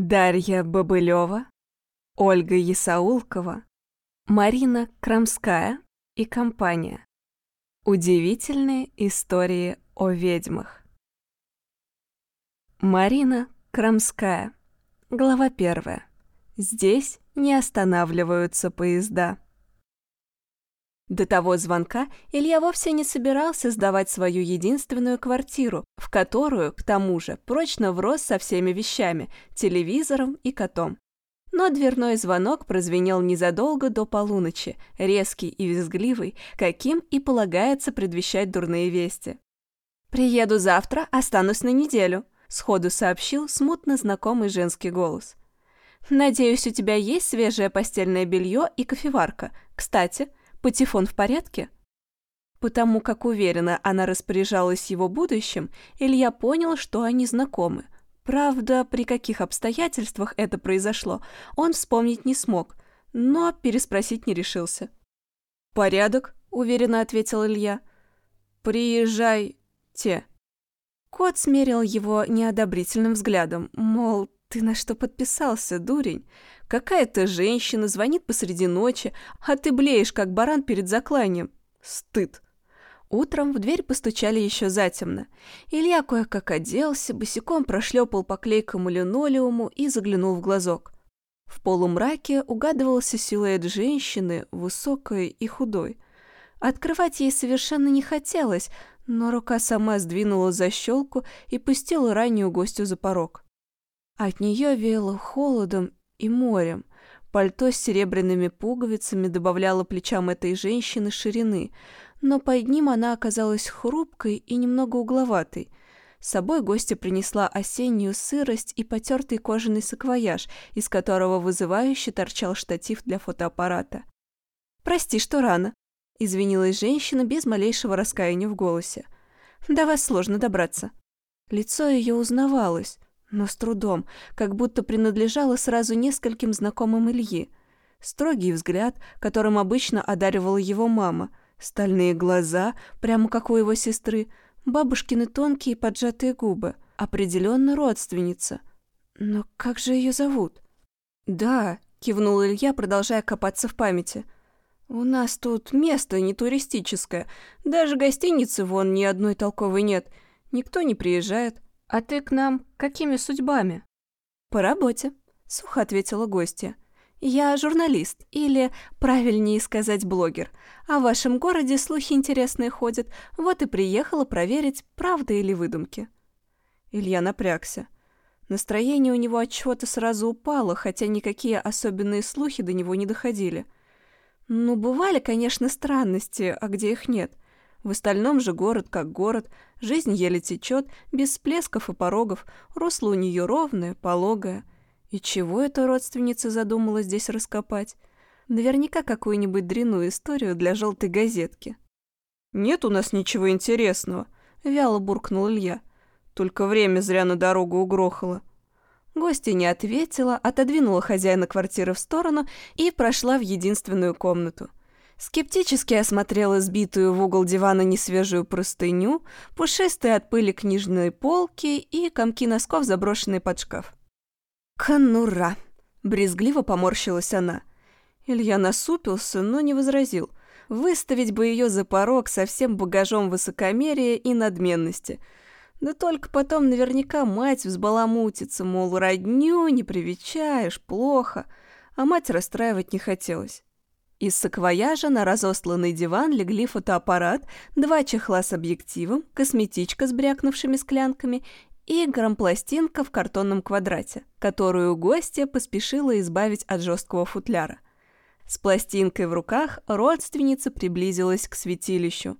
Дарья Бобылева, Ольга Ясаулкова, Марина Крамская и компания. Удивительные истории о ведьмах. Марина Крамская. Глава первая. Здесь не останавливаются поезда. До того звонка Илья вовсе не собирался сдавать свою единственную квартиру, в которую, к тому же, прочно врос со всеми вещами, телевизором и котом. Но дверной звонок прозвенел незадолго до полуночи, резкий и визгливый, каким и полагается предвещать дурные вести. «Приеду завтра, останусь на неделю», — сходу сообщил смутно знакомый женский голос. «Надеюсь, у тебя есть свежее постельное белье и кофеварка. Кстати, Патефон в порядке?» Потому как уверенно она распоряжалась его будущим, Илья понял, что они знакомы. Правда, при каких обстоятельствах это произошло, он вспомнить не смог, но переспросить не решился. «Порядок», — уверенно ответил Илья. «Приезжайте». Кот смерил его неодобрительным взглядом, мол, ты на что подписался, дурень? Какая-то женщина звонит посреди ночи, а ты блеешь, как баран перед закланием. Стыд. Утром в дверь постучали еще затемно. Илья кое-как оделся, босиком прошлепал по клейкому линолеуму и заглянул в глазок. В полумраке угадывался силуэт женщины, высокой и худой. Открывать ей совершенно не хотелось, но рука сама сдвинула защелку и пустила раннюю гостю за порог. От нее веяло холодом и морем. Пальто с серебряными пуговицами добавляло плечам этой женщины ширины, но под ним она оказалась хрупкой и немного угловатой. С собой гостья принесла осеннюю сырость и потертый кожаный саквояж, из которого вызывающе торчал штатив для фотоаппарата. «Прости, что рано», — извинилась женщина без малейшего раскаяния в голосе. «До вас сложно добраться». Лицо ее узнавалось но с трудом, как будто принадлежало сразу нескольким знакомым Ильи. Строгий взгляд, которым обычно одаривала его мама, стальные глаза, прямо как у его сестры, бабушкины тонкие поджатые губы, определенно родственница. Но как же ее зовут? «Да», — кивнул Илья, продолжая копаться в памяти. «У нас тут место не туристическое, даже гостиницы вон ни одной толковой нет, никто не приезжает». «А ты к нам какими судьбами?» «По работе», — сухо ответила гостья. «Я журналист, или, правильнее сказать, блогер. А в вашем городе слухи интересные ходят, вот и приехала проверить, правда или выдумки». Илья напрягся. Настроение у него от чего-то сразу упало, хотя никакие особенные слухи до него не доходили. Ну, бывали, конечно, странности, а где их нет — в остальном же город как город, жизнь еле течет, без всплесков и порогов, русло у нее ровное, пологое. И чего эта родственница задумала здесь раскопать? Наверняка какую-нибудь дрянную историю для желтой газетки. «Нет у нас ничего интересного», — вяло буркнул Илья. «Только время зря на дорогу угрохало». Гостья не ответила, отодвинула хозяина квартиры в сторону и прошла в единственную комнату. Скептически осмотрела сбитую в угол дивана несвежую простыню, пушистые от пыли книжные полки и комки носков, заброшенные под шкаф. «Конура!» — брезгливо поморщилась она. Илья насупился, но не возразил. Выставить бы ее за порог со всем багажом высокомерия и надменности. Да только потом наверняка мать взбаламутится, мол, родню не привечаешь, плохо. А мать расстраивать не хотелось. Из саквояжа на разосланный диван легли фотоаппарат, два чехла с объективом, косметичка с брякнувшими склянками и грампластинка в картонном квадрате, которую гостья поспешила избавить от жесткого футляра. С пластинкой в руках родственница приблизилась к святилищу,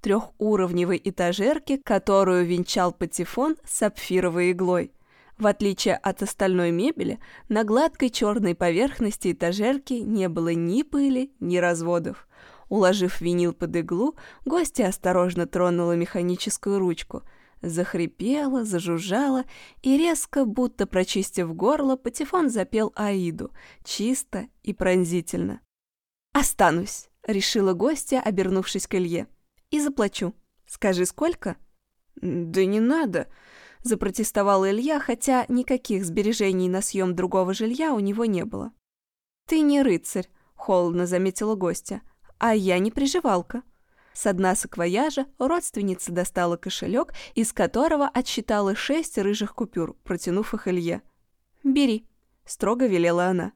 трехуровневой этажерке, которую венчал патефон с сапфировой иглой – в отличие от остальной мебели, на гладкой черной поверхности этажерки не было ни пыли, ни разводов. Уложив винил под иглу, гостья осторожно тронула механическую ручку. Захрипела, зажужжала и резко, будто прочистив горло, Патефон запел Аиду, чисто и пронзительно. «Останусь», — решила гостья, обернувшись к Илье. «И заплачу. Скажи, сколько?» «Да не надо», Запротестовал Илья, хотя никаких сбережений на съем другого жилья у него не было. «Ты не рыцарь», — холодно заметила гостья, — «а я не приживалка». С дна саквояжа родственница достала кошелек, из которого отсчитала шесть рыжих купюр, протянув их Илье. «Бери», — строго велела она.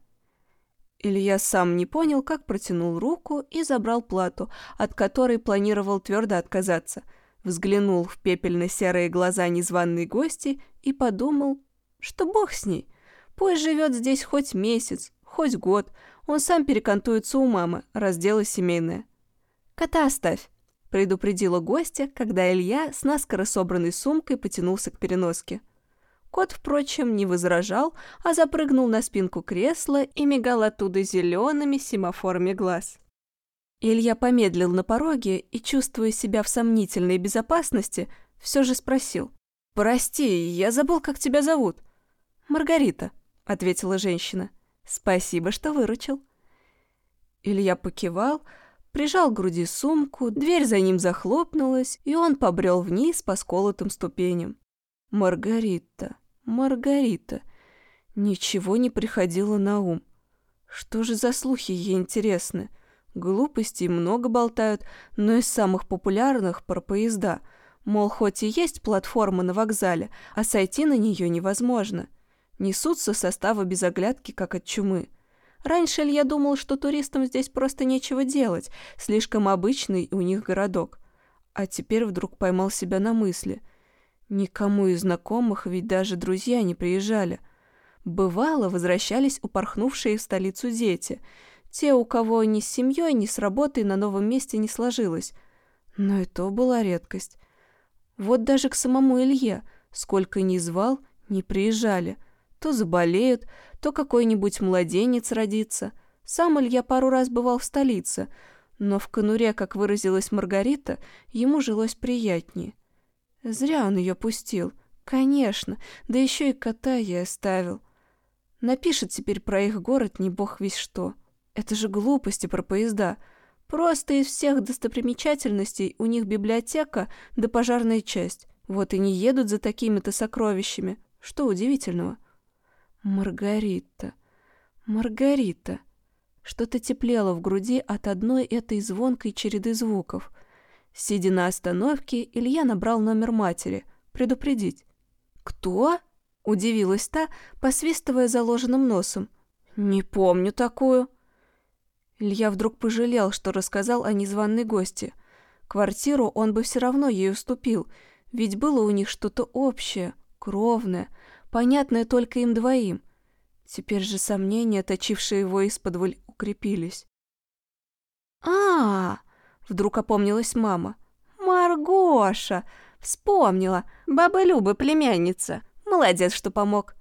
Илья сам не понял, как протянул руку и забрал плату, от которой планировал твердо отказаться. Взглянул в пепельно-серые глаза незваной гости и подумал, что бог с ней. Пусть живет здесь хоть месяц, хоть год, он сам перекантуется у мамы, раз дело семейное. «Кота оставь», — предупредила гостья, когда Илья с наскоро собранной сумкой потянулся к переноске. Кот, впрочем, не возражал, а запрыгнул на спинку кресла и мигал оттуда зелеными семафорами глаз. Илья помедлил на пороге и, чувствуя себя в сомнительной безопасности, все же спросил. «Прости, я забыл, как тебя зовут». «Маргарита», — ответила женщина. «Спасибо, что выручил». Илья покивал, прижал к груди сумку, дверь за ним захлопнулась, и он побрел вниз по сколотым ступеням. «Маргарита». Маргарита. Ничего не приходило на ум. Что же за слухи ей интересны? Глупостей много болтают, но из самых популярных про поезда. Мол, хоть и есть платформа на вокзале, а сойти на нее невозможно. Несутся составы без оглядки, как от чумы. Раньше я думал, что туристам здесь просто нечего делать, слишком обычный у них городок. А теперь вдруг поймал себя на мысли – Никому из знакомых ведь даже друзья не приезжали. Бывало, возвращались упорхнувшие в столицу дети. Те, у кого ни с семьей, ни с работой на новом месте не сложилось. Но и то была редкость. Вот даже к самому Илье, сколько ни звал, не приезжали. То заболеют, то какой-нибудь младенец родится. Сам Илья пару раз бывал в столице, но в конуре, как выразилась Маргарита, ему жилось приятнее. Зря он ее пустил. Конечно, да еще и кота я оставил. Напишет теперь про их город не бог весь что. Это же глупости про поезда. Просто из всех достопримечательностей у них библиотека да пожарная часть. Вот и не едут за такими-то сокровищами. Что удивительного? Маргарита. Маргарита. Что-то теплело в груди от одной этой звонкой череды звуков — Сидя на остановке, Илья набрал номер матери. Предупредить. «Кто?» – удивилась та, посвистывая заложенным носом. «Не помню такую». Илья вдруг пожалел, что рассказал о незваной гости. Квартиру он бы все равно ей уступил, ведь было у них что-то общее, кровное, понятное только им двоим. Теперь же сомнения, точившие его из-под укрепились. а, -а, Вдруг опомнилась мама. «Маргоша! Вспомнила! Баба Люба, племянница! Молодец, что помог!»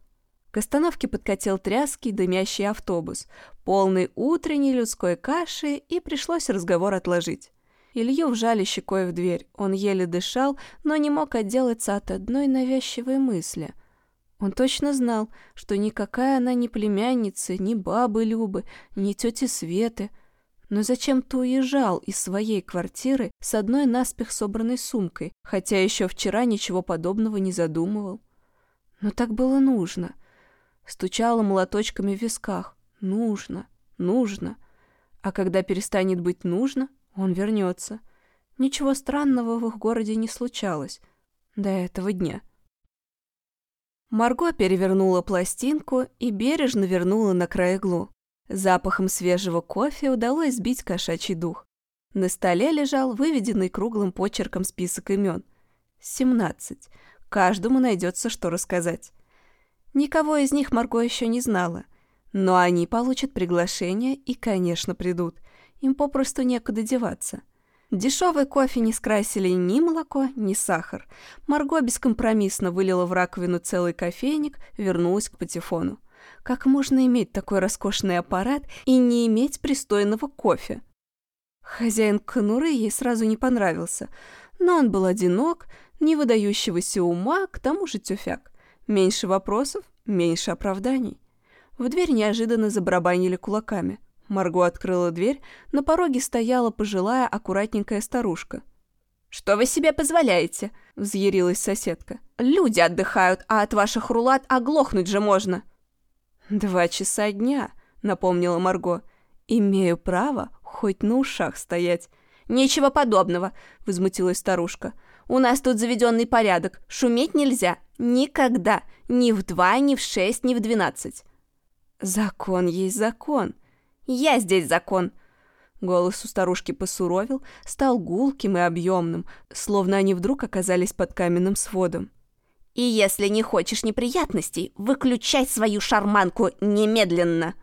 К остановке подкатил тряский дымящий автобус, полный утренней людской каши, и пришлось разговор отложить. Илью вжали щекой в дверь. Он еле дышал, но не мог отделаться от одной навязчивой мысли. Он точно знал, что никакая она не племянница, ни бабы Любы, ни тети Светы — но зачем-то уезжал из своей квартиры с одной наспех собранной сумкой, хотя еще вчера ничего подобного не задумывал. Но так было нужно. Стучало молоточками в висках. Нужно, нужно. А когда перестанет быть нужно, он вернется. Ничего странного в их городе не случалось до этого дня. Марго перевернула пластинку и бережно вернула на край иглу. Запахом свежего кофе удалось сбить кошачий дух. На столе лежал выведенный круглым почерком список имен. Семнадцать. Каждому найдется, что рассказать. Никого из них Марго еще не знала. Но они получат приглашение и, конечно, придут. Им попросту некуда деваться. Дешевый кофе не скрасили ни молоко, ни сахар. Марго бескомпромиссно вылила в раковину целый кофейник, вернулась к патефону. Как можно иметь такой роскошный аппарат и не иметь пристойного кофе? Хозяин конуры ей сразу не понравился, но он был одинок, не выдающегося ума, к тому же тюфяк. Меньше вопросов, меньше оправданий. В дверь неожиданно забарабанили кулаками. Марго открыла дверь, на пороге стояла пожилая аккуратненькая старушка. «Что вы себе позволяете?» — взъярилась соседка. «Люди отдыхают, а от ваших рулат оглохнуть же можно!» «Два часа дня», — напомнила Марго. «Имею право хоть на ушах стоять». «Ничего подобного», — возмутилась старушка. «У нас тут заведенный порядок. Шуметь нельзя. Никогда. Ни в два, ни в шесть, ни в двенадцать». «Закон есть закон». «Я здесь закон», Голос у старушки посуровил, стал гулким и объемным, словно они вдруг оказались под каменным сводом. «И если не хочешь неприятностей, выключай свою шарманку немедленно!»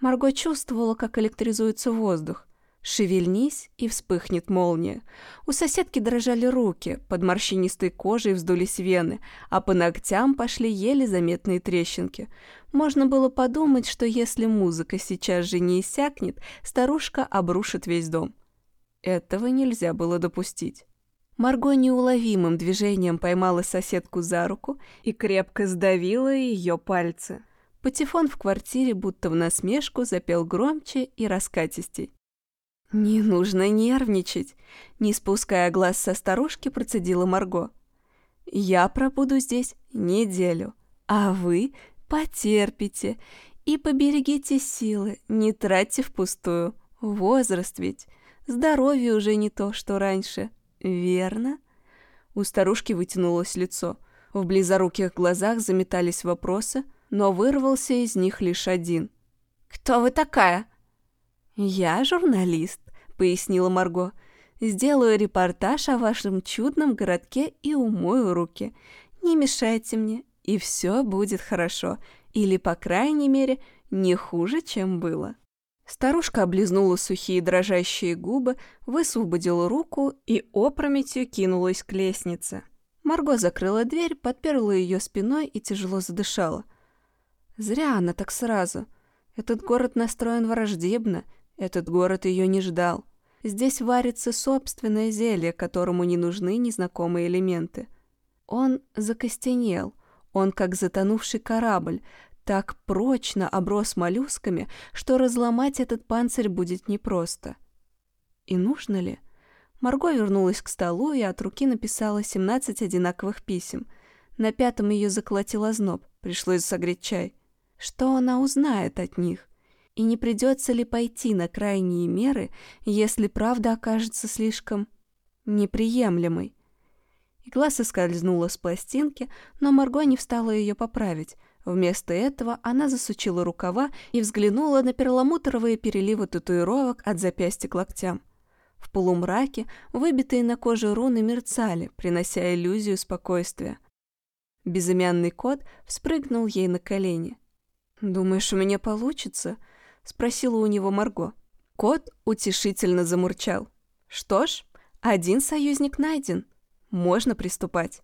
Марго чувствовала, как электризуется воздух. Шевельнись, и вспыхнет молния. У соседки дрожали руки, под морщинистой кожей вздулись вены, а по ногтям пошли еле заметные трещинки. Можно было подумать, что если музыка сейчас же не иссякнет, старушка обрушит весь дом. Этого нельзя было допустить. Марго неуловимым движением поймала соседку за руку и крепко сдавила ее пальцы. Патефон в квартире будто в насмешку запел громче и раскатистей. «Не нужно нервничать», — не спуская глаз со старушки, процедила Марго. «Я пробуду здесь неделю, а вы потерпите и поберегите силы, не тратьте впустую. Возраст ведь, здоровье уже не то, что раньше, верно?» У старушки вытянулось лицо. В близоруких глазах заметались вопросы, но вырвался из них лишь один. «Кто вы такая?» «Я журналист», — пояснила Марго. «Сделаю репортаж о вашем чудном городке и умою руки. Не мешайте мне, и все будет хорошо. Или, по крайней мере, не хуже, чем было». Старушка облизнула сухие дрожащие губы, высвободила руку и опрометью кинулась к лестнице. Марго закрыла дверь, подперла ее спиной и тяжело задышала. Зря она так сразу. Этот город настроен враждебно, этот город ее не ждал. Здесь варится собственное зелье, которому не нужны незнакомые элементы. Он закостенел, он как затонувший корабль, так прочно оброс моллюсками, что разломать этот панцирь будет непросто. И нужно ли? Марго вернулась к столу и от руки написала 17 одинаковых писем. На пятом ее заколотил озноб, пришлось согреть чай. Что она узнает от них? И не придется ли пойти на крайние меры, если правда окажется слишком неприемлемой? Игла соскользнула с пластинки, но Марго не встала ее поправить. Вместо этого она засучила рукава и взглянула на перламутровые переливы татуировок от запястья к локтям. В полумраке выбитые на коже руны мерцали, принося иллюзию спокойствия. Безымянный кот вспрыгнул ей на колени. «Думаешь, у меня получится?» Спросила у него Марго. Кот утешительно замурчал. Что ж, один союзник найден. Можно приступать.